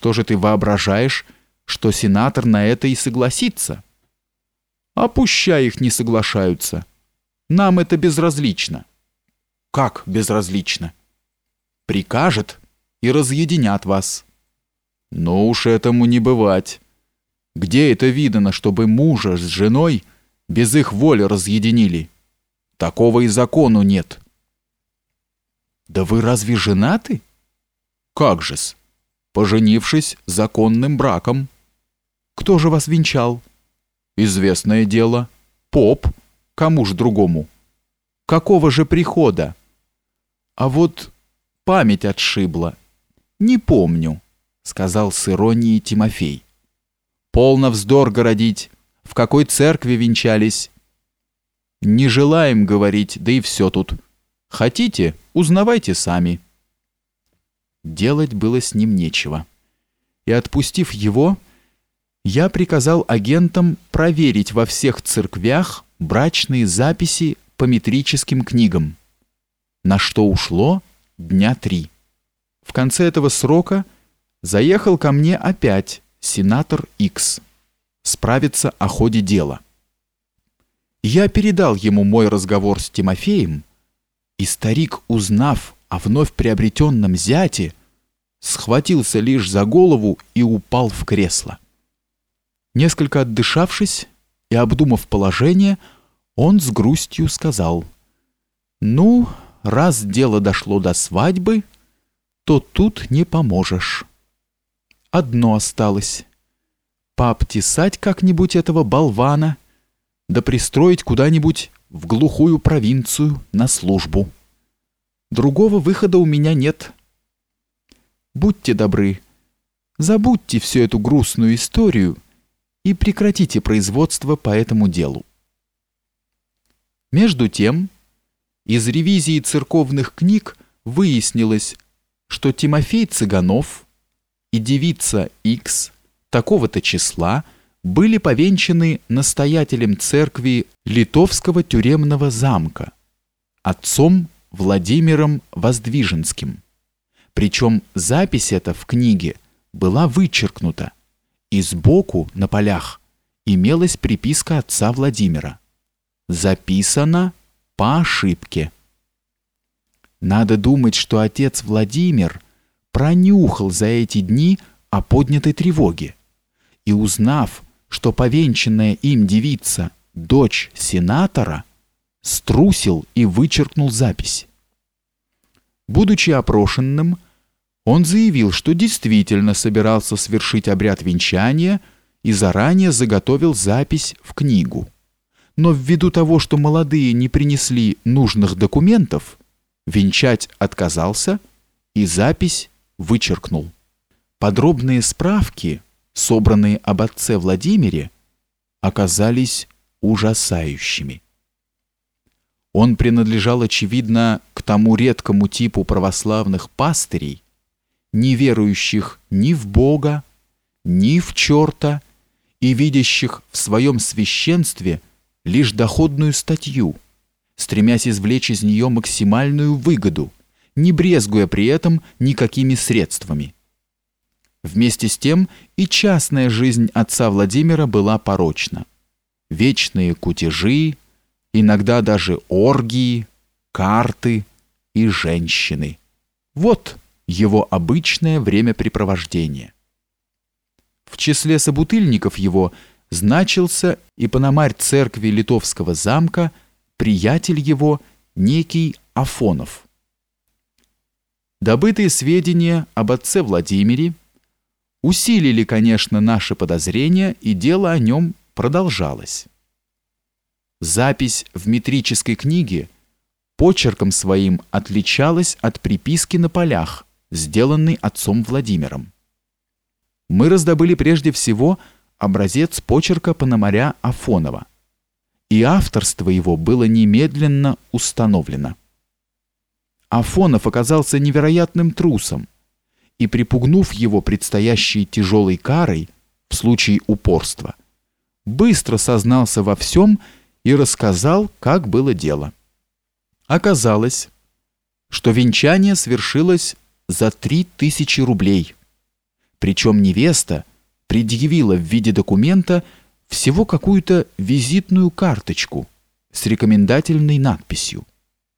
Что же ты воображаешь, что сенатор на это и согласится? А пущай их не соглашаются. Нам это безразлично. Как безразлично? Прикажет и разъединят вас. Но уж этому не бывать. Где это видано, чтобы мужа с женой без их воли разъединили? Такого и закону нет. Да вы разве женаты? Как же-с? Поженившись законным браком. Кто же вас венчал? Известное дело. Поп. Кому ж другому? Какого же прихода? А вот память отшибла. Не помню, сказал с иронией Тимофей. Полно вздор городить. В какой церкви венчались? Не желаем говорить, да и все тут. Хотите, узнавайте сами. Делать было с ним нечего. И отпустив его, я приказал агентам проверить во всех церквях брачные записи по метрическим книгам. На что ушло дня три. В конце этого срока заехал ко мне опять сенатор X справиться о ходе дела. Я передал ему мой разговор с Тимофеем, и старик, узнав о вновь приобретенном зяте, схватился лишь за голову и упал в кресло. Несколько отдышавшись и обдумав положение, он с грустью сказал, «Ну, раз дело дошло до свадьбы, то тут не поможешь. Одно осталось — пообтесать как-нибудь этого болвана, да пристроить куда-нибудь в глухую провинцию на службу. Другого выхода у меня нет. Будьте добры, забудьте всю эту грустную историю и прекратите производство по этому делу. Между тем, из ревизии церковных книг выяснилось, что Тимофей Цыганов и девица X такого-то числа были повенчаны настоятелем церкви Литовского тюремного замка, отцом Владимиром Воздвиженским. Причем запись эта в книге была вычеркнута, и сбоку на полях имелась приписка отца Владимира. Записано по ошибке. Надо думать, что отец Владимир пронюхал за эти дни о поднятой тревоге и, узнав, что повенчанная им девица – дочь сенатора, струсил и вычеркнул запись. Будучи опрошенным, он заявил, что действительно собирался совершить обряд венчания и заранее заготовил запись в книгу. Но ввиду того, что молодые не принесли нужных документов, венчать отказался и запись вычеркнул. Подробные справки, собранные об отце Владимире, оказались ужасающими. Он принадлежал, очевидно, к тому редкому типу православных пастырей, не верующих ни в Бога, ни в черта и видящих в своем священстве лишь доходную статью, стремясь извлечь из нее максимальную выгоду, не брезгуя при этом никакими средствами. Вместе с тем и частная жизнь отца Владимира была порочна. Вечные кутежи, иногда даже оргии, карты и женщины. Вот его обычное времяпрепровождение. В числе собутыльников его значился и пономарь церкви Литовского замка, приятель его, некий Афонов. Добытые сведения об отце Владимире усилили, конечно, наши подозрения, и дело о нем продолжалось. Запись в метрической книге почерком своим отличалась от приписки на полях, сделанной отцом Владимиром. Мы раздобыли прежде всего образец почерка Пономаря Афонова, и авторство его было немедленно установлено. Афонов оказался невероятным трусом, и припугнув его предстоящей тяжелой карой в случае упорства, быстро сознался во всем и рассказал, как было дело. Оказалось, что венчание свершилось за три тысячи рублей, Причем невеста предъявила в виде документа всего какую-то визитную карточку с рекомендательной надписью.